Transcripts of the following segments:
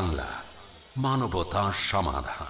বাংলা মানবতা সমাধান।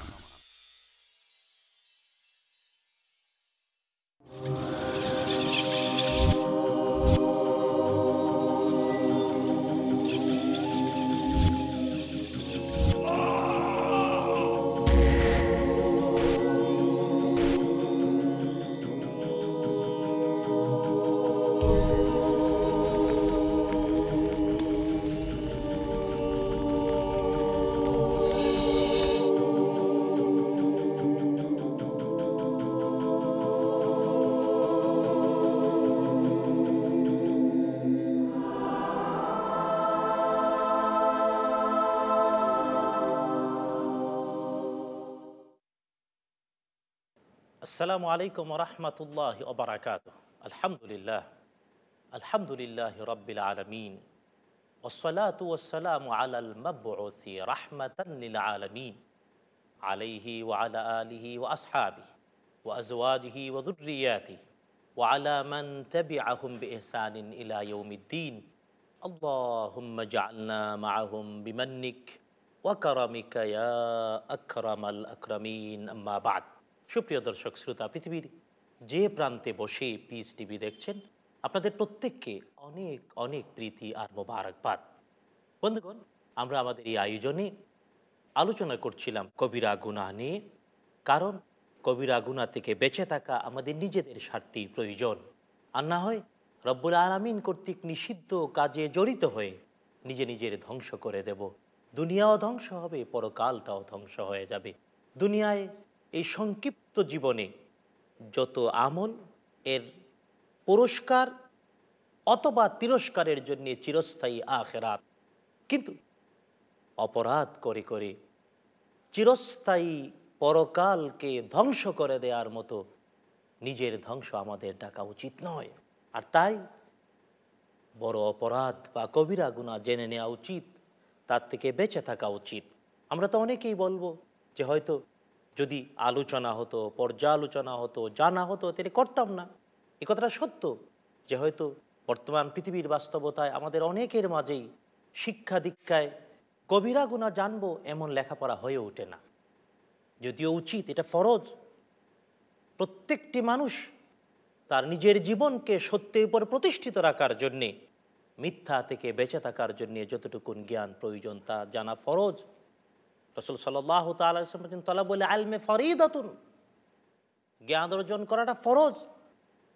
السلام عليكم ورحمة الله وبركاته. الحمد لله. الحمد لله رب العالمين. والصلاة والسلام على المبعوث رحمة للعالمين. عليه وعلى آله وأصحابه وأزواجه وذرياته وعلى من تبعهم بإحسان إلى يوم الدين. اللهم اجعلنا معهم بمنك وكرمك يا أكرم الأكرمين. أما بعد. সুপ্রিয় দর্শক, শ্রোতা, পৃথিবীর যে প্রান্তে বসে পিস টিভি দেখছেন, আপনাদের প্রত্যেককে অনেক অনেক প্রীতি আর মোবারকবাদ। বন্ধুগণ, আমরা আমাদের এই আয়োজনে আলোচনা করছিলাম কবিরা গুণা নিয়ে, কারণ কবিরা গুণা থেকে বেঁচে থাকা আমাদের নিজেদের স্বার্থেই প্রয়োজন। আর না হয় রব্বুল আলমিন কর্তৃক নিষিদ্ধ কাজে জড়িত হয়ে নিজে নিজের ধ্বংস করে দেব। দুনিয়াও ধ্বংস হবে, পরকালটাও ধ্বংস হয়ে যাবে। দুনিয়ায় এই সংক্ষিপ্ত জীবনে যত আমল, এর পুরস্কার অথবা তিরস্কারের জন্য চিরস্থায়ী আখেরাত। কিন্তু অপরাধ করে করে চিরস্থায়ী পরকালকে ধ্বংস করে দেওয়ার মতো নিজের ধ্বংস আমাদের ডাকা উচিত নয়। আর তাই বড় অপরাধ বা কবিরা গুণা জেনে নেওয়া উচিত, তার থেকে বেঁচে থাকা উচিত। আমরা তো অনেকেই বলব যে হয়তো যদি আলোচনা হতো, পর্যালোচনা হতো, জানা হতো, তাহলে করতাম না। এ কথাটা সত্য যে হয়তো বর্তমান পৃথিবীর বাস্তবতায় আমাদের অনেকের মাঝেই শিক্ষা দীক্ষায় কবিরা গুণা জানব এমন লেখাপড়া হয়ে ওঠে না। যদিও উচিত, এটা ফরজ। প্রত্যেকটি মানুষ তার নিজের জীবনকে সত্যের উপর প্রতিষ্ঠিত রাখার জন্যে, মিথ্যা থেকে বেঁচে থাকার জন্যে যতটুকুন জ্ঞান প্রয়োজন তা জানা ফরজ। রসুল সাল্লাহ তালা বলে আলমে ফরিদতুন। জ্ঞান অর্জন করাটা ফরজ,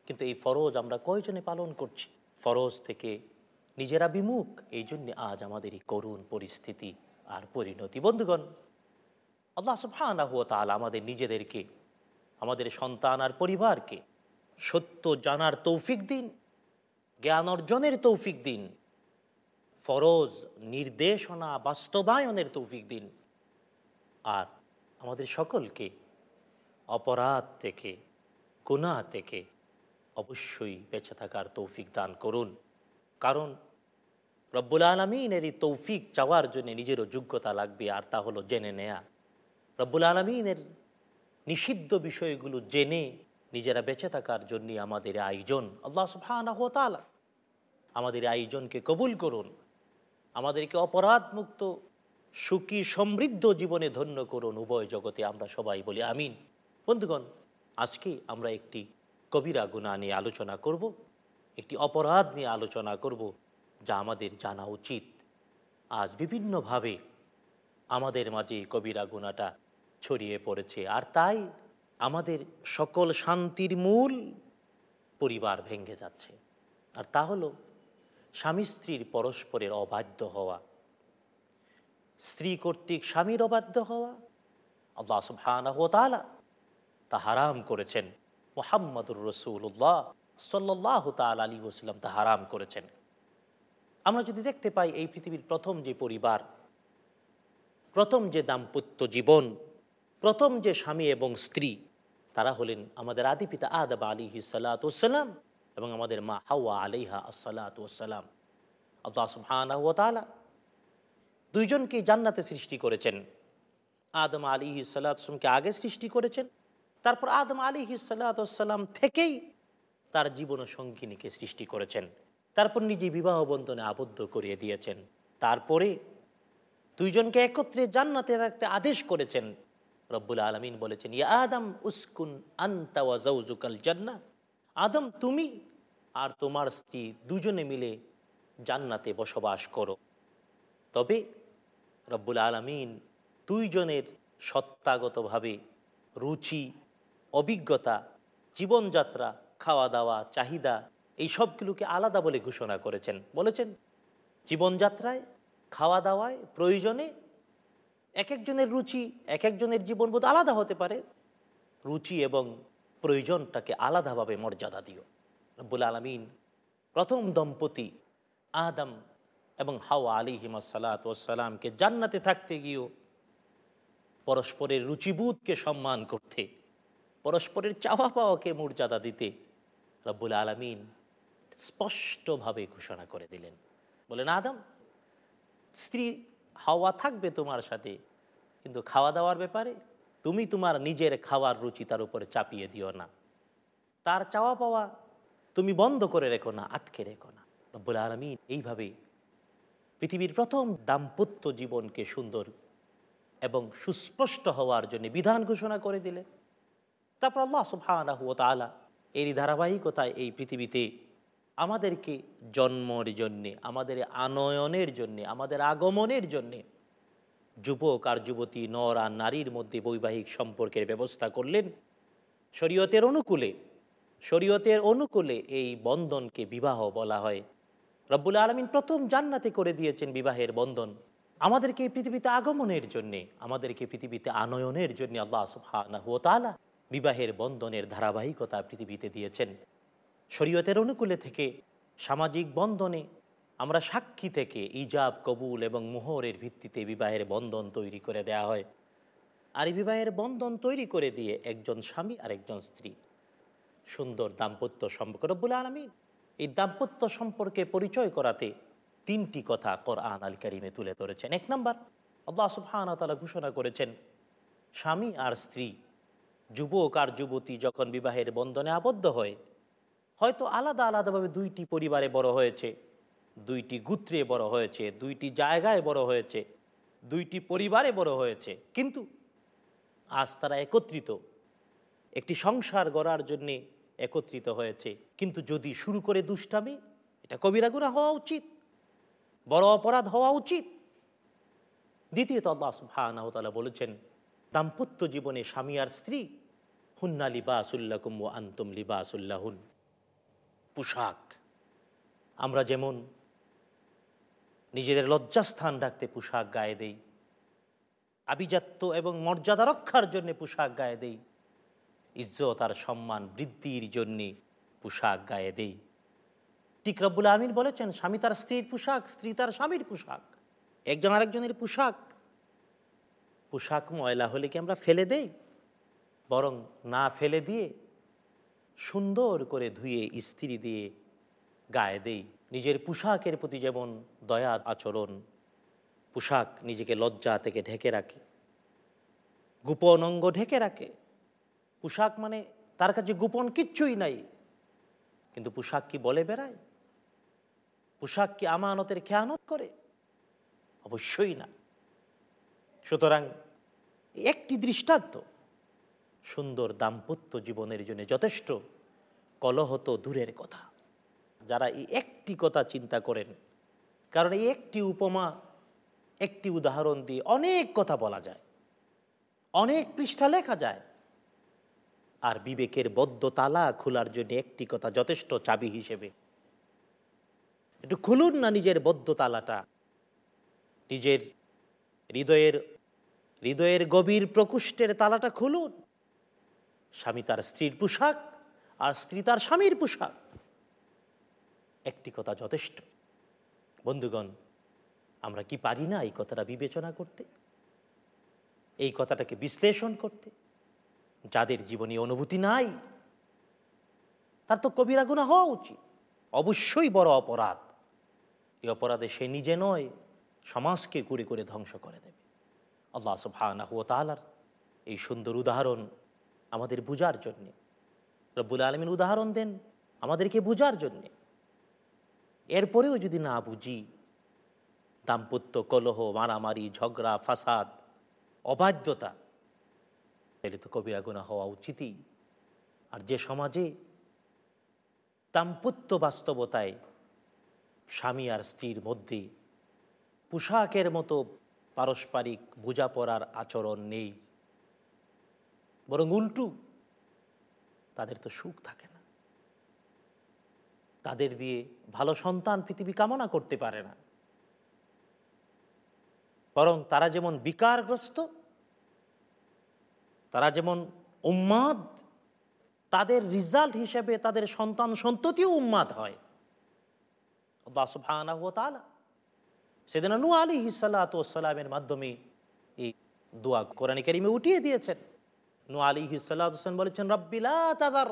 কিন্তু এই ফরজ আমরা কয়জনে পালন করছি? ফরজ থেকে নিজেরা বিমুখ এই জন্যে আজ আমাদের এই করুণ পরিস্থিতি আর পরিণতি। বন্ধুগণ, আল্লাহ সুফানা হুয়া তাহলে আমাদের নিজেদেরকে, আমাদের সন্তান আর পরিবারকে সত্য জানার তৌফিক দিন, জ্ঞান অর্জনের তৌফিক দিন, ফরজ নির্দেশনা বাস্তবায়নের তৌফিক দিন। আর আমাদের সকলকে অপরাধ থেকে গুণা থেকে অবশ্যই বেঁচে থাকার তৌফিক দান করুন। কারণ রব্বুল আলমিনের এই তৌফিক চাওয়ার জন্য নিজেরও যোগ্যতা লাগবে, আর তা হলো জেনে নেয়া। রব্বুল আলমিনের নিষিদ্ধ বিষয়গুলো জেনে নিজেরা বেঁচে থাকার জন্য আমাদের আয়োজন। আল্লাহ সুফানা আমাদের আয়োজনকে কবুল করুন। আমাদেরকে অপরাধ মুক্ত সুখী সমৃদ্ধ জীবনে ধন্য করুন উভয় জগতে, আমরা সবাই বলি আমিন। বন্ধুগণ, আজকে আমরা একটি কবিরা গুণা নিয়ে আলোচনা করব, একটি অপরাধ নিয়ে আলোচনা করব, যা আমাদের জানা উচিত। আজ বিভিন্নভাবে আমাদের মাঝে কবিরা গুণাটা ছড়িয়ে পড়েছে, আর তাই আমাদের সকল শান্তির মূল পরিবার ভেঙে যাচ্ছে। আর তা হলো, স্বামী স্ত্রীর পরস্পরের অবাধ্য হওয়া। স্ত্রী কর্তৃক স্বামীর অবাধ্য হওয়া। আল্লাহ সুবহানাহু তা হারাম করেছেন। মোহাম্মদুর রসুল্লাহ সাল্লাহ তাল আলী ওসলাম তা হারাম করেছেন। আমরা যদি দেখতে পাই এই পৃথিবীর প্রথম যে পরিবার, প্রথম যে দাম্পত্য জীবন, প্রথম যে স্বামী এবং স্ত্রী, তারা হলেন আমাদের আদি পিতা আদব আলী সালাতাম এবং আমাদের মা হাওয়া আলিহা আসসালাতাম আল্লাহ সুবহানাহু তালা দুইজনকে জান্নাতে সৃষ্টি করেছেন। আদম আলী সাল্লামকে আগে সৃষ্টি করেছেন। তারপর আদম আলী সাল্লাম থেকেই তার জীবন সঙ্গিনীকে সৃষ্টি করেছেন। তারপর নিজে বিবাহ বন্ধনে আবদ্ধ করিয়ে দিয়েছেন। তারপরে দুইজনকে একত্রে জান্নাতে রাখতে আদেশ করেছেন। রব্বুল আলমিন বলেছেন, ইয়া আদম, উস্কুন আন্তা ওয়া জাউজুকাল জান্নাত। আদম, তুমি আর তোমার স্ত্রী দুজনে মিলে জান্নাতে বসবাস করো। তবে রব্বুল আলমিন দুইজনের সত্তাগতভাবে রুচি, অভিজ্ঞতা, জীবনযাত্রা খাওয়া দাওয়া চাহিদা, এই সবগুলোকে আলাদা বলে ঘোষণা করেছেন। বলেছেন, জীবনযাত্রায় খাওয়া দাওয়ায় প্রয়োজনে এক একজনের রুচি, এক একজনের জীবনবোধ আলাদা হতে পারে। রুচি এবং প্রয়োজনটাকে আলাদাভাবে মর্যাদা দিও। রব্বুল আলমিন প্রথম দম্পতি আদম এবং হাওয়া আলী হিমা হিমাসালাতামকে জান্নাতে থাকতে গিয়েও পরস্পরের রুচিবোধকে সম্মান করতে, পরস্পরের চাওয়া পাওয়াকে মর্যাদা দিতে রব্বুল আলমিন স্পষ্টভাবে ঘোষণা করে দিলেন। বলেন, আদম, স্ত্রী হাওয়া থাকবে তোমার সাথে, কিন্তু খাওয়া দাওয়ার ব্যাপারে তুমি তোমার নিজের খাওয়ার রুচি তার উপরে চাপিয়ে দিও না। তার চাওয়া পাওয়া তুমি বন্ধ করে রেখো না, আটকে রেখো না। রব্বুল আলমিন এইভাবে পৃথিবীর প্রথম দাম্পত্য জীবনকে সুন্দর এবং সুস্পষ্ট হওয়ার জন্য বিধান ঘোষণা করে দিলেন তারপর আল্লাহ সুবহানাহু ওয়া তাআলা এরই ধারাবাহিকতায় এই পৃথিবীতে আমাদেরকে জন্মর জন্যে, আমাদের আনয়নের জন্যে, আমাদের আগমনের জন্যে যুবক আর যুবতী, নর আর নারীর মধ্যে বৈবাহিক সম্পর্কের ব্যবস্থা করলেন। শরীয়তের অনুকূলে শরীয়তের অনুকূলে এই বন্ধনকে বিবাহ বলা হয়। রব্বুল আলমিন প্রথম জান্নাতে করে দিয়েছেন বিবাহের বন্ধন। আমাদেরকে পৃথিবীতে আগমনের জন্যে, আমাদেরকে পৃথিবীতে আনয়নের জন্য আল্লাহ ওয়া বিবাহের বন্ধনের ধারাবাহিকতা পৃথিবীতে দিয়েছেন। শরীয়তের অনুকূলে থেকে, সামাজিক বন্ধনে আমরা সাক্ষী থেকে ইজাব, কবুল এবং মোহরের ভিত্তিতে বিবাহের বন্ধন তৈরি করে দেয়া হয়। আর এই বিবাহের বন্ধন তৈরি করে দিয়ে একজন স্বামী আর একজন স্ত্রী। সুন্দর দাম্পত্য সম্পর্ক। রব্বুল আলমী এই দাম্পত্য সম্পর্কে পরিচয় করাতে তিনটি কথা কোরআন আল করিমে তুলে ধরেছেন। এক নম্বর, আল্লাহ সুবহান তালা ঘোষণা করেছেন, স্বামী আর স্ত্রী, যুবক আর যুবতী যখন বিবাহের বন্ধনে আবদ্ধ হয়, হয়তো আলাদা আলাদাভাবে দুইটি পরিবারে বড় হয়েছে, দুইটি গুত্রে বড় হয়েছে, দুইটি জায়গায় বড় হয়েছে, দুইটি পরিবারে বড় হয়েছে। কিন্তু আজ তারা একত্রিত, একটি সংসার গড়ার জন্যে একত্রিত হয়েছে। কিন্তু যদি শুরু করে দুষ্টামি, এটা কবিরা গুণা হওয়া উচিত। বড় অপরাধ হওয়া উচিত। দ্বিতীয়ত আল্লাহ সুবহানাহু তাআলা বলেছেন, দাম্পত্য জীবনে স্বামী আর স্ত্রী, হুন্না লিবা লিবাসুল্লাকুম ও আন্তম লিবা লিবাসুল্লাহুন পোশাক, আমরা যেমন নিজেদের লজ্জাস্থান রাখতে পোশাক গায়ে দেই, আভিজাত্য এবং মর্যাদা রক্ষার জন্য পোশাক গায়ে দেই ইজ্জত আর সম্মান বৃদ্ধির জন্যে পোশাক গায়ে দেই। ঠিক রব্বুল আমির বলেছেন, স্বামী তার স্ত্রীর পোশাক, স্ত্রী তার স্বামীর পোশাক। একজন আরেকজনের পোশাক। পোশাক ময়লা হলে কি আমরা ফেলে দেই? বরং না ফেলে দিয়ে সুন্দর করে ধুয়ে ইস্ত্রি দিয়ে গায়ে দেই। নিজের পোশাকের প্রতি যেমন দয়া আচরণ, পোশাক নিজেকে লজ্জা থেকে ঢেকে রাখে, গোপন অঙ্গ ঢেকে রাখে। পোশাক মানে তার কাছে গোপন কিচ্ছুই নাই। কিন্তু পোশাক কি বলে বেড়ায়? পোশাক কি আমানতের খেয়ানত করে? অবশ্যই না। সুতরাং একটি দৃষ্টান্ত, সুন্দর দাম্পত্য জীবনের জন্য যথেষ্ট কলহ তো দূরের কথা। যারা এই একটি কথা চিন্তা করেন, কারণ এই একটি উপমা, একটি উদাহরণ দিয়ে অনেক কথা বলা যায়, অনেক পৃষ্ঠা লেখা যায়। আর বিবেকের বদ্ধ তালা খোলার জন্য একটি কথা যথেষ্ট চাবি হিসেবে। একটু খুলুন না নিজের বদ্ধ তালাটা নিজের হৃদয়ের হৃদয়ের গভীর প্রকুষ্টের তালাটা খুলুন। স্বামী তার স্ত্রীর পোশাক আর স্ত্রী তার স্বামীর পোশাক। একটি কথা যথেষ্ট। বন্ধুগণ, আমরা কি পারি না এই কথাটা বিবেচনা করতে? এই কথাটাকে বিশ্লেষণ করতে? যাদের জীবনে অনুভূতি নাই, তার তো কবিরা গুণা হওয়া উচিত। অবশ্যই বড় অপরাধ। এই অপরাধে সে নিজে নয়, সমাজকে করে করে ধ্বংস করে দেবে। আল্লাহ সুবহানাহু ওয়া তাআলার এই সুন্দর উদাহরণ আমাদের বুঝার জন্যে। রব্বুল আলমিন উদাহরণ দেন আমাদেরকে বুঝার জন্যে। এরপরেও যদি না বুঝি, দাম্পত্য কলহ, মারামারি, ঝগড়া, ফাসাদ, অবাধ্যতা তাহলে তো কবিরা গুণা হওয়া উচিতই। আর যে সমাজে দাম্পত্য বাস্তবতায় স্বামী আর স্ত্রীর মধ্যে পোশাকের মতো পারস্পরিক বোঝাপড়ার আচরণ নেই, বরং উল্টু তাদের তো সুখ থাকে না। তাদের দিয়ে ভালো সন্তান পৃথিবী কামনা করতে পারে না। বরং তারা যেমন বিকারগ্রস্ত তারা যেমন উম্মাদ, তাদের রিজাল্ট হিসেবে তাদের সন্তান সন্ততিও উম্মাদ হয়। সুবহানাহু ওয়া তাআলা সেদিন নু আলী হিসালাতামের মাধ্যমে এই দোয়া কোরআন কারিমে উঠিয়ে দিয়েছেন। নু আলী হিসালাম বলেছেন রব্বিলা তাদার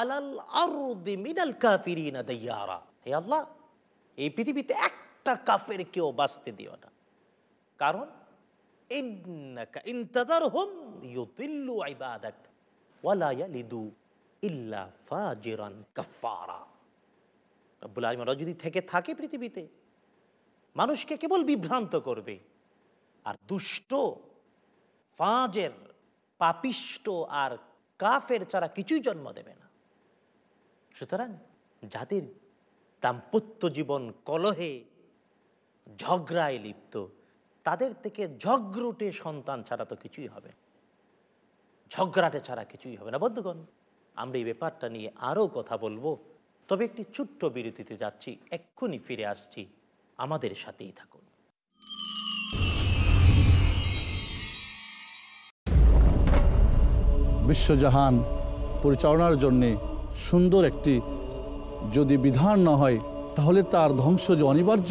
আলাল আরদি মিনাল কাফিরিনা দাইয়ারা। হে আল্লাহ, এই পৃথিবীতে একটা কাফের কেউ বাঁচতে দিও না। কারণ যদি থেকে থাকে পৃথিবীতে, মানুষকে কেবল বিভ্রান্ত করবে। আর দুষ্ট, ফাজের, পাপিষ্ট আর কাফের ছাড়া কিছুই জন্ম দেবে না। সুতরাং যাদের দাম্পত্য জীবন কলহে ঝগড়ায় লিপ্ত। তাদের থেকে ঝগড়ুটে সন্তান ছাড়া তো কিছুই হবে। ঝগড়াটে ছাড়া কিছুই হবে না। বন্ধুগণ, আমরা এই ব্যাপারটা নিয়ে আরও কথা বলব। তবে একটি ছোট্ট বিরতিতে যাচ্ছি, এক্ষুনি ফিরে আসছি। আমাদের সাথেই থাকুন। বিশ্বজাহান পরিচালনার জন্যে সুন্দর একটি যদি বিধান না হয়, তাহলে তার ধ্বংস যে অনিবার্য?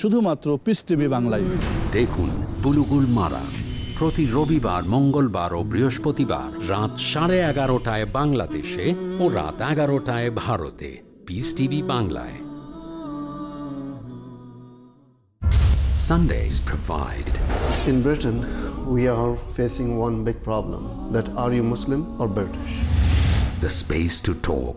শুধুমাত্র পিস টিভি বাংলায় দেখুন বুলুগুল মারা প্রতি রবিবার মঙ্গলবার ও বৃহস্পতিবার রাত সাড়ে এগারোটায় বাংলাদেশে ও রাত এগারোটায় ভারতে পিস টিভি বাংলায় Sundays provide. In Britain, we are facing one big problem that are you Muslim or British? The space to talk.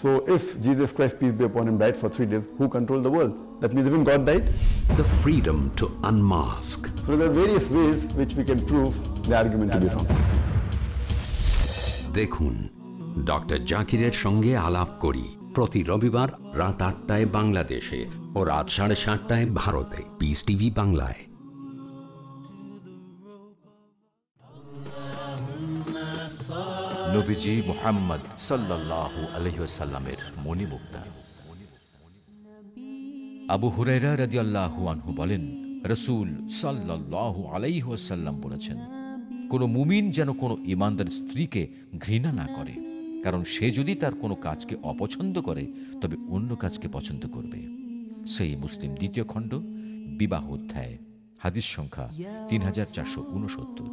so if Jesus Christ, peace be upon him, died for three days, who controlled the world? That means even God died? The freedom to unmask. So there are various ways which we can prove the argument to be wrong. দেখুন doctor জাকিরের সঙ্গে আলাপ করি প্রতি রবিবার রাত আটটায় বাংলাদেশে ও রাত সাড়ে সাতটায় ভারতে পিস টিভি বাংলায় নবীজি মোহাম্মদ সাল্লাল্লাহু আলহিসাল্লামের মণিমুক্তা। আবু রাদিয়াল্লাহু আনহু বলেন, রসুল সাল্লাল্লাহু আলাইহাল্লাম বলেছেন, কোনো মুমিন যেন কোনো ইমানদার স্ত্রীকে ঘৃণা না করে, কারণ সে যদি তার কোনো কাজকে অপছন্দ করে, তবে অন্য কাজকে পছন্দ করবে। সেই মুসলিম দ্বিতীয় খণ্ড, বিবাহ অধ্যায়, হাদিস সংখ্যা তিন হাজার চারশো উনসত্তর।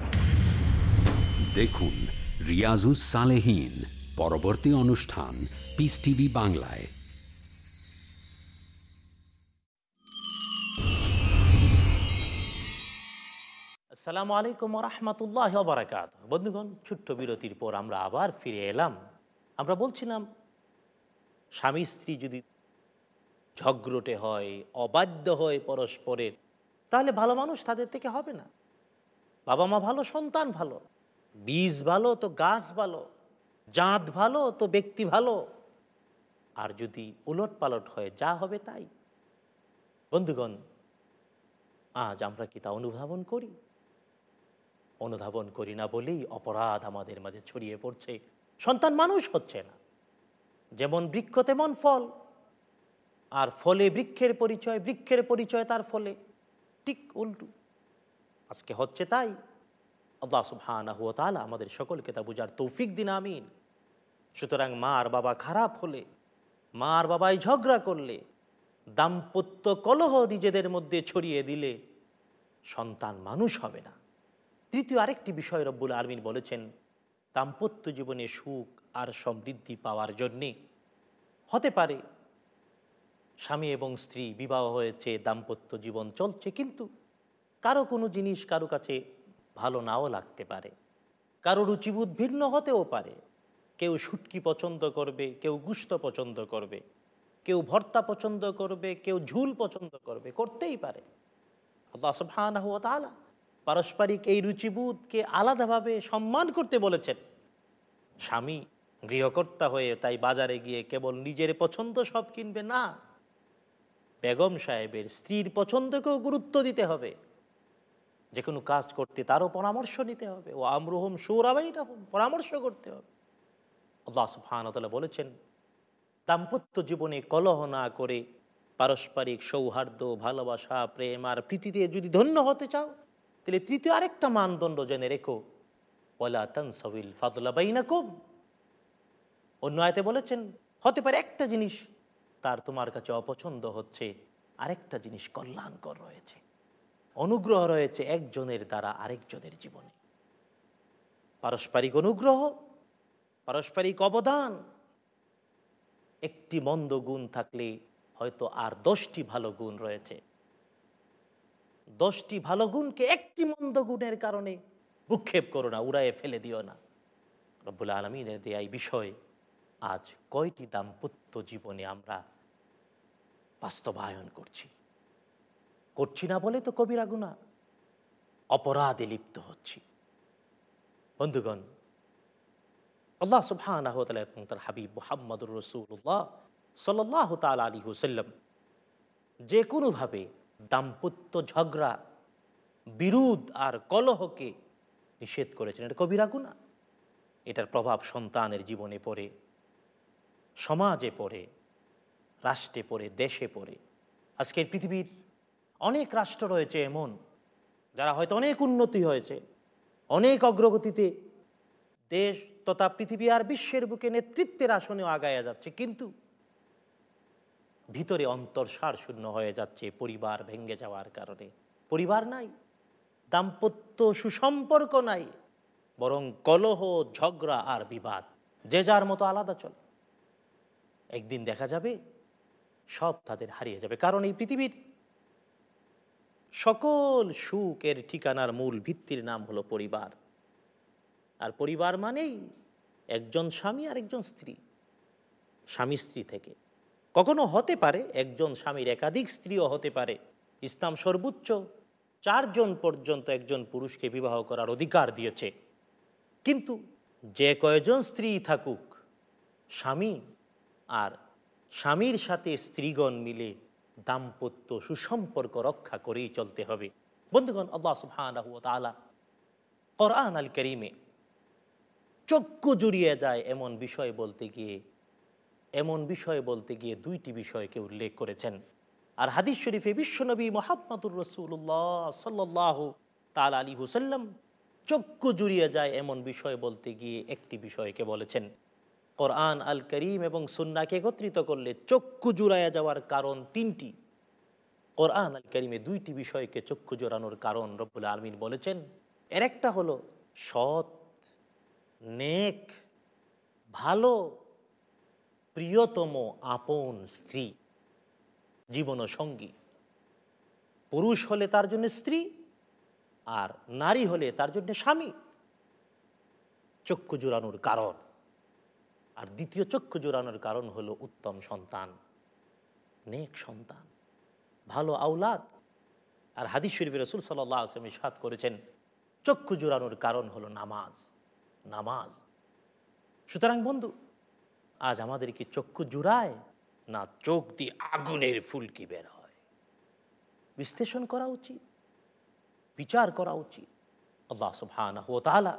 দেখুন রিয়াজুস সালেহীন, পরবর্তী অনুষ্ঠান পিস টিভি বাংলায়। আসসালামু আলাইকুম রহমতুল্লাহ বারাকাত বন্ধুগণ, ছোট্ট বিরতির পর আমরা আবার ফিরে এলাম। আমরা বলছিলাম, স্বামী স্ত্রী যদি ঝগড়টে হয়, অবাধ্য হয় পরস্পরের, তাহলে ভালো মানুষ তাদের থেকে হবে না। বাবা মা ভালো, সন্তান ভালো। বীজ ভালো, তো গাছ ভালো, জাত ভালো, তো ব্যক্তি ভালো। আর যদি উলট পালট হয় যা হবে তাই। বন্ধুগণ, আজ আমরা কি তা অনুধাবন করি? অনুধাবন করি না বলেই অপরাধ আমাদের মাঝে ছড়িয়ে পড়ছে। সন্তান মানুষ হচ্ছে না। যেমন বৃক্ষ, তেমন ফল। আর ফলে বৃক্ষের পরিচয় বৃক্ষের পরিচয় তার ফলে। ঠিক উল্টু। আজকে হচ্ছে তাই। আল্লাহ সুবহানাহু ওয়া তাআলা আমাদের সকলকে তা বুঝার তৌফিক দিন, আমিন। সুতরাং মা আর বাবা খারাপ হলে, মা আর বাবাই ঝগড়া করলে, দাম্পত্য কলহ নিজেদের মধ্যে ছড়িয়ে দিলে সন্তান মানুষ হবে না। তৃতীয় আরেকটি বিষয় রব্বুল আলমিন বলেছেন, দাম্পত্য জীবনে সুখ আর সমৃদ্ধি পাওয়ার জন্যে। হতে পারে, স্বামী এবং স্ত্রী বিবাহ হয়েছে, দাম্পত্য জীবন চলছে, কিন্তু কারও কোনো জিনিস কারও কাছে ভালো নাও লাগতে পারে। কারও রুচিবোধ ভিন্ন হতেও পারে। কেউ শুটকি পছন্দ করবে, কেউ গুস্ত পছন্দ করবে, কেউ ভর্তা পছন্দ করবে, কেউ ঝুল পছন্দ করবে, করতেই পারে। পারস্পরিক এই রুচিবোধকে আলাদাভাবে সম্মান করতে বলেছেন। স্বামী গৃহকর্তা হয়ে তাই বাজারে গিয়ে কেবল নিজের পছন্দ সব কিনবে না। বেগম সাহেবের স্ত্রীর পছন্দকেও গুরুত্ব দিতে হবে। যে কোনো কাজ করতে তারও পরামর্শ নিতে হবে। ও আমরুহম সৌরাবাইটা পরামর্শ করতে হবে। আল্লাহ সুবহানাহু বলেছেন, দাম্পত্য জীবনে কলহ না করে পারস্পরিক সৌহার্দ্য, ভালোবাসা, প্রেম আর প্রীতিতে যদি ধন্য হতে চাও, তাহলে তৃতীয় আরেকটা মানদণ্ড জেনে রেখো। ওলা তানসবিল ফাদলা বাইনাকুম। অন্য আয়তে বলেছেন, হতে পারে একটা জিনিস তার তোমার কাছে অপছন্দ হচ্ছে, আরেকটা জিনিস কল্যাণকর রয়েছে। অনুগ্রহ রয়েছে একজনের দ্বারা আরেকজনের জীবনে। পারস্পরিক অনুগ্রহ, পারস্পরিক অবদান। একটি মন্দ গুণ থাকলে হয়তো আর দশটি ভালো গুণ রয়েছে। দশটি ভালো গুণকে একটি মন্দ গুণের কারণে ভূক্ষেপ করো না উড়াইয়ে ফেলে দিও না। রব্বুল আলমিনের দেয়া এই বিষয়ে, আজ কয়টি দাম্পত্য জীবনে আমরা বাস্তবায়ন করছি? করছি না বলে তো কবিরা গুণা। অপরাধে লিপ্ত হচ্ছি। বন্ধুগণ, আল্লাহ এবং তার হাবিব মুহাম্মদুর রসুল্লাহ সাল্লাল্লাহু তাআলা আলাইহি ওয়াসাল্লাম যে কোনোভাবে দাম্পত্য ঝগড়া, বিরোধ আর কলহকে নিষেধ করেছেন, এটা কবিরা গুণা। এটার প্রভাব সন্তানের জীবনে পড়ে, সমাজে পড়ে, রাষ্ট্রে পড়ে, দেশে পড়ে। আজকের পৃথিবীর অনেক রাষ্ট্র রয়েছে এমন, যারা হয়তো অনেক উন্নতি হয়েছে, অনেক অগ্রগতিতে দেশ তথা পৃথিবী আর বিশ্বের বুকে নেতৃত্বের আসনেও আগায়া যাচ্ছে, কিন্তু ভিতরে অন্তর্সার শূন্য হয়ে যাচ্ছে পরিবার ভেঙে যাওয়ার কারণে। পরিবার নাই, দাম্পত্য সুসম্পর্ক নাই, বরং কলহ, ঝগড়া আর বিবাদ, যে যার মতো আলাদা চলে। একদিন দেখা যাবে সব তাদের হারিয়ে যাবে, কারণ এই পৃথিবীর সকল সুখের ঠিকানার মূল ভিত্তির নাম হলো পরিবার। আর পরিবার মানেই একজন স্বামী আর একজন স্ত্রী। স্বামী স্ত্রী থেকে। কখনো হতে পারে একজন স্বামীর একাধিক স্ত্রীও হতে পারে। ইসলাম সর্বোচ্চ চারজন পর্যন্ত একজন পুরুষকে বিবাহ করার অধিকার দিয়েছে। কিন্তু যে কয়জন স্ত্রী থাকুক, স্বামী আর স্বামীর সাথে স্ত্রীগণ মিলে দাম্পত্য সুসম্পর্ক রক্ষা করেই চলতে হবে। বন্ধুগণ, আল্লাহ তাআলা কোরআন আল করিমে চক্ষু জুড়িয়ে যায় এমন বিষয় বলতে গিয়ে, এমন বিষয় বলতে গিয়ে দুইটি বিষয়কে উল্লেখ করেছেন। আর হাদিস শরীফে বিশ্বনবী মোহাম্মদুর রসুল্লাহ সাল্লাহ তাল আলী হুসাল্লাম চক্ষু জুড়িয়ে যায় এমন বিষয় বলতে গিয়ে একটি বিষয়কে বলেছেন। কোরআন আল করিম এবং সুন্নাকে একত্রিত করলে চক্ষু জুড়াইয়া যাওয়ার কারণ তিনটি। কোরআন আল করিমে দুইটি বিষয়কে চক্ষু জোড়ানোর কারণ রব্বুল আলমিন বলেছেন। এর একটা হলো সৎ, নেক, ভালো, প্রিয়তম আপন স্ত্রী জীবন সঙ্গী পুরুষ হলে তার জন্য স্ত্রী আর নারী হলে তার জন্য স্বামী। চক্ষু জোড়ানোর কারণ। আর দ্বিতীয় চক্ষু জোড়ানোর কারণ হলো উত্তম সন্তান, নেক সন্তান, ভালো আউলাদ আর হাদিস শরীফ রসুল সাল্লাহ আসলাম সাত করেছেন, চক্ষু জোড়ানোর কারণ হলো নামাজ নামাজ। সুতরাং বন্ধু, আজ আমাদের কি চক্ষু জুড়ায় না চোখ দিয়ে আগুনের ফুলকি বের হয়? বিশ্লেষণ করা উচিত, বিচার করা উচিত। আল্লাহ সুবহানাহু ওয়া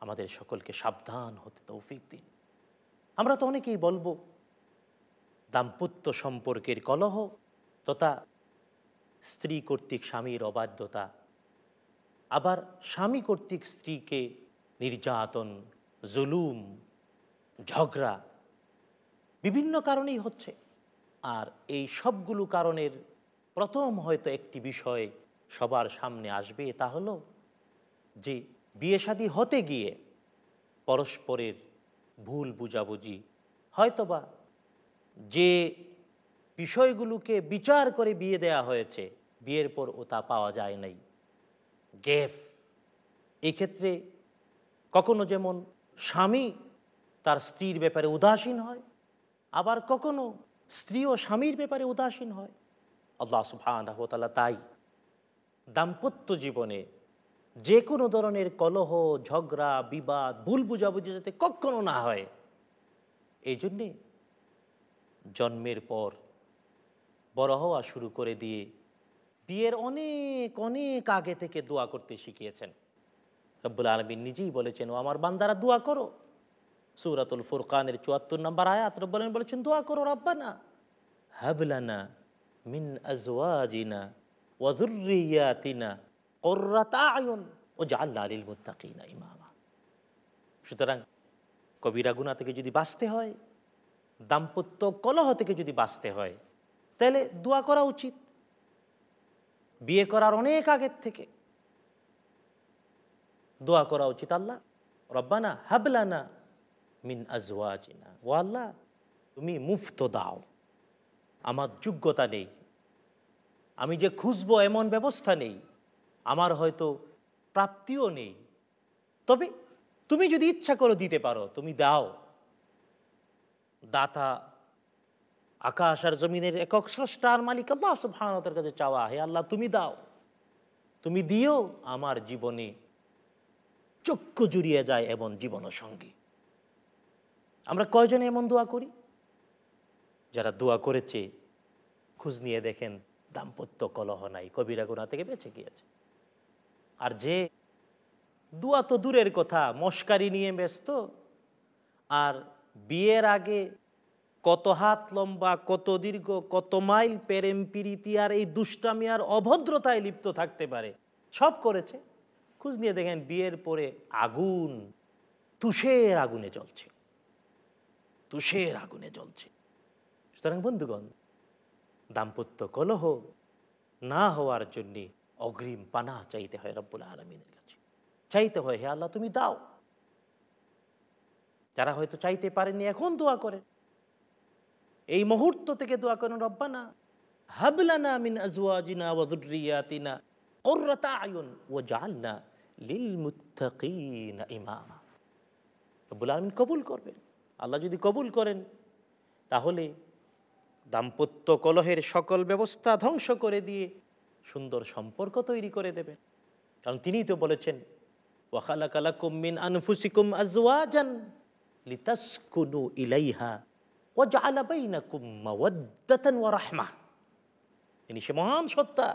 আমাদের সকলকে সাবধান হতে তৌফিক দিন। আমরা তো অনেকেই বলব, দাম্পত্য সম্পর্কের কলহ তথা স্ত্রী কর্তৃক স্বামীর অবাধ্যতা, আবার স্বামী কর্তৃক স্ত্রীকে নির্যাতন, জুলুম, ঝগড়া বিভিন্ন কারণেই হচ্ছে। আর এই সবগুলো কারণের প্রথম হয়তো একটি বিষয় সবার সামনে আসবে তা হলো যে বিয়ে শাদী হতে গিয়ে পরস্পরের ভুল বুঝাবুঝি। হয়তোবা যে বিষয়গুলোকে বিচার করে বিয়ে দেয়া হয়েছে, বিয়ের পর ও তা পাওয়া যায় নাই। গেফ এক্ষেত্রে কখনো যেমন স্বামী তার স্ত্রীর ব্যাপারে উদাসীন হয়, আবার কখনো স্ত্রী ও স্বামীর ব্যাপারে উদাসীন হয়। আল্লাহ ওয়া তাই দাম্পত্য জীবনে যে কোনো ধরনের কলহ, ঝগড়া, বিবাদ, ভুল বুঝাবুঝি যাতে কখনো না হয়, এই জন্যে জন্মের পর বড় হওয়া শুরু করে দিয়ে বিয়ের অনেক অনেক আগে থেকে দোয়া করতে শিখিয়েছেন। রব্বুল আলমিন নিজেই বলেছেন, ও আমার বান্দারা, দোয়া করো। সুরাতুল ফুরকানের চুয়াত্তর নম্বর আয়াত রব্বুল আলমিন বলেছেন, দোয়া করো রব্বানা, হাবলানা মিন আজওয়াজিনা ওয়াজুররিয়াতিনা ও সুতরাং কবিরা গুনাহ থেকে যদি বাঁচতে হয়, দাম্পত্য কলহ থেকে যদি বাঁচতে হয়, তাহলে দোয়া করা উচিত। বিয়ে করার অনেক আগের থেকে। দোয়া করা উচিত আল্লাহ, রব্বানা হাবলানা মিন আজওয়াজিনা। ও আল্লাহ, তুমি মুফত দাও, আমার যোগ্যতা নেই। আমি যে খুঁজবো এমন ব্যবস্থা নেই। আমার হয়তো প্রাপ্তিও নেই। তবে তুমি যদি ইচ্ছা করো দিতে পারো, তুমি দাও। দাতা আকাশ আর জমিনের একক স্রষ্টার মালিক আল্লাহ সুবহানতার কাছে চাওয়া, হে আল্লাহ তুমি দাও। তুমি দিও, আমার জীবনে চক্ষু জুড়িয়ে যায় এমন জীবন সঙ্গী আমরা কয়জনে এমন দোয়া করি? যারা দোয়া করেছে, খোঁজ নিয়ে দেখেন, দাম্পত্য কলহ নাই, কবিরা গুণা থেকে বেঁচে গিয়েছে। আর যে দুয়া তো দূরের কথা, মস্কারি নিয়ে ব্যস্ত। আর বিয়ের আগে কত হাত লম্বা, কত দীর্ঘ, কত মাইল প্রেম, প্রীতি আর এই দুষ্টামি আর অভদ্রতায় লিপ্ত থাকতে পারে। সব করেছে। খোঁজ নিয়ে দেখেন বিয়ের পরে আগুন, তুষের আগুনে জ্বলছে। তুষের আগুনে জ্বলছে। সুতরাং বন্ধুগণ, দাম্পত্য কলহ না হওয়ার জন্যে অগ্রিম পানা চাইতে হয় রব্বুল আলমিনের কাছে। চাইতে হয়, হে আল্লাহ, তুমি দাও। যারা হয়তো চাইতে পারেনি এখন দোয়া করে এই মুহূর্ত থেকে দোয়া করেন, রব্বানা হাবলানা মিন আজওয়াজিনা ওয়া যুররিয়াতিনা কুররাতা আয়ুন ওয়া জাআলনা লিল মুত্তাকিনা ইমামা। রব্বুল আলামিন কবুল করবেন। আল্লাহ যদি কবুল করেন, তাহলে দাম্পত্য কলহের সকল ব্যবস্থা ধ্বংস করে দিয়ে সুন্দর সম্পর্ক তৈরি করে দেবেন কারণ তিনিই তো বলেছেন ওয়াখালাকালাকুম মিন আনফুসিকুম আজওয়াজান লিতাসকুনু ইলাইহা ওয়াজআলা বাইনাকুম মাওয়াদ্দাতান ওয়া রাহমাহ তিনি সে মহান সত্তা,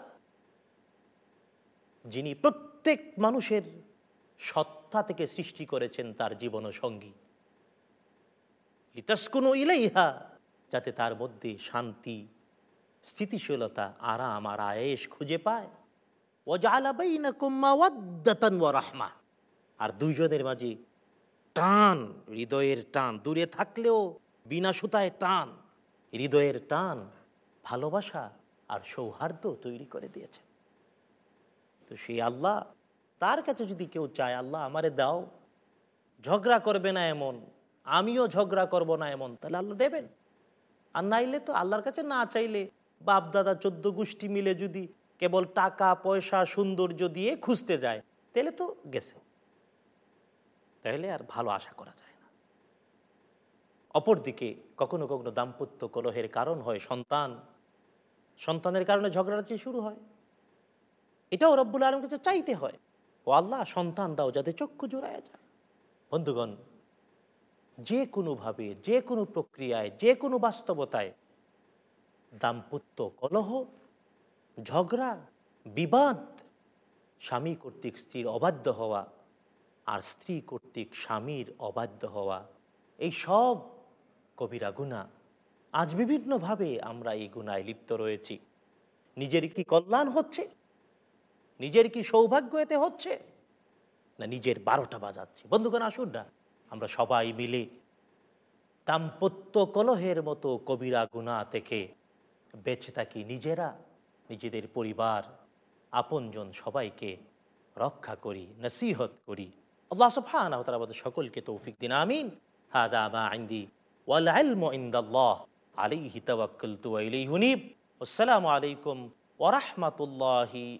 যিনি প্রত্যেক মানুষের সত্তা থেকে সৃষ্টি করেছেন তার জীবন সঙ্গী লিতাসকুনু ইলাইহা, যাতে তার মধ্যে শান্তি স্থিতিশীলতা, আরাম আর আয়েস খুঁজে পায়। রাহমাহ আর দুইজনের মাঝে টান, হৃদয়ের টান, দূরে থাকলেও বিনা সুতায় টান, হৃদয়ের টান ভালোবাসা আর সৌহার্দ্য তৈরি করে দিয়েছে। তো সেই আল্লাহ, তার কাছে যদি কেউ চায়, আল্লাহ আমারে দাও। ঝগড়া করবে না এমন, আমিও ঝগড়া করব না এমন, তাহলে আল্লাহ দেবেন। আর নাইলে তো আল্লাহর কাছে না চাইলে বাপ দাদা চোদ্দ গোষ্ঠী মিলে যদি কেবল টাকা, পয়সা, সৌন্দর্য দিয়ে খুঁজতে যায়, তাহলে তো গেছে। তাহলে আর ভালো আশা করা যায় না। অপরদিকে কখনো কখনো দাম্পত্য কলহের কারণ হয় সন্তান। সন্তানের কারণে ঝগড়াঝাটি শুরু হয়। এটাও রব্বুল আলম কাছে চাইতে হয়। ও আল্লাহ, সন্তান দাও যাতে চক্ষু জোড়ায় যায়। বন্ধুগণ, যে কোনোভাবে যে কোনো প্রক্রিয়ায়, যে কোনো বাস্তবতায় দাম্পত্য কলহ, ঝগড়া, বিবাদ, স্বামী কর্তৃক স্ত্রীর অবাধ্য হওয়া আর স্ত্রী কর্তৃক স্বামীর অবাধ্য হওয়া, এই সব কবিরা গুণা। আজ বিভিন্নভাবে আমরা এই গুণায় লিপ্ত রয়েছি। নিজের কি কল্যাণ হচ্ছে? নিজের কি সৌভাগ্য এতে হচ্ছে? না নিজের বারোটা বাজাচ্ছে? বন্ধুগণ, আসুন না, আমরা সবাই মিলে দাম্পত্য কলহের মতো কবিরা গুণা থেকে বেঁচে থাকি নিজেরা, নিজেদের পরিবার, আপনজন সবাইকে রক্ষা করি, নসিহত করি। আল্লাহ সকলকে তৌফিক দিন, আমিন। আসসালামু আলাইকুম ওয়া রাহমাতুল্লাহি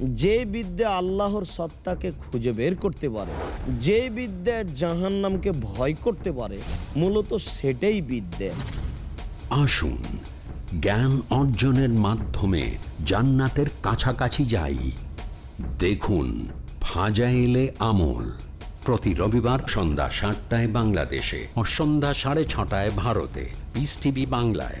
যে বিদ্যা আল্লাহর সত্তাকে খুঁজে বের করতে পারে, যে বিদ্যা জাহান্নামকে ভয় করতে পারে, মূলত সেটাই বিদ্যা। আসুন, জ্ঞান অর্জনের মাধ্যমে জান্নাতের কাছাকাছি যাই। দেখুন ফাজাইলে আমল প্রতি রবিবার সন্ধ্যা সাতটায় বাংলাদেশে ও সন্ধ্যা সাড়ে ছটায় ভারতে। পিস টিভি বাংলায়।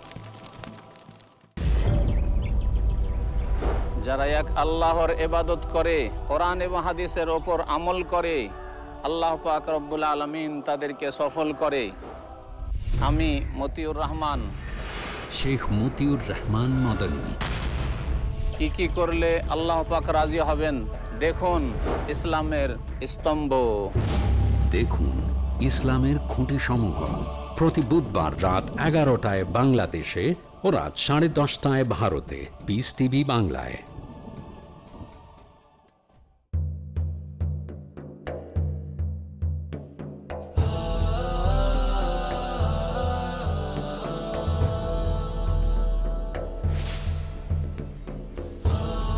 যারা এক আল্লাহর এবাদত করে কোরআন এবং হাদিসের ওপর আমল করে আল্লাহ পাক রব্বুল আলমিন তাদেরকে সফল করে। আমি মতিউর রহমান। শেখ মতিউর রহমান মদনী। কি কি করলে আল্লাহ পাক রাজি হবেন? দেখুন ইসলামের স্তম্ভ। দেখুন ইসলামের খুঁটি সমূহ প্রতি বুধবার রাত এগারোটায় বাংলাদেশে ও রাত সাড়ে দশটায় ভারতে। পিস টিভি বাংলায়।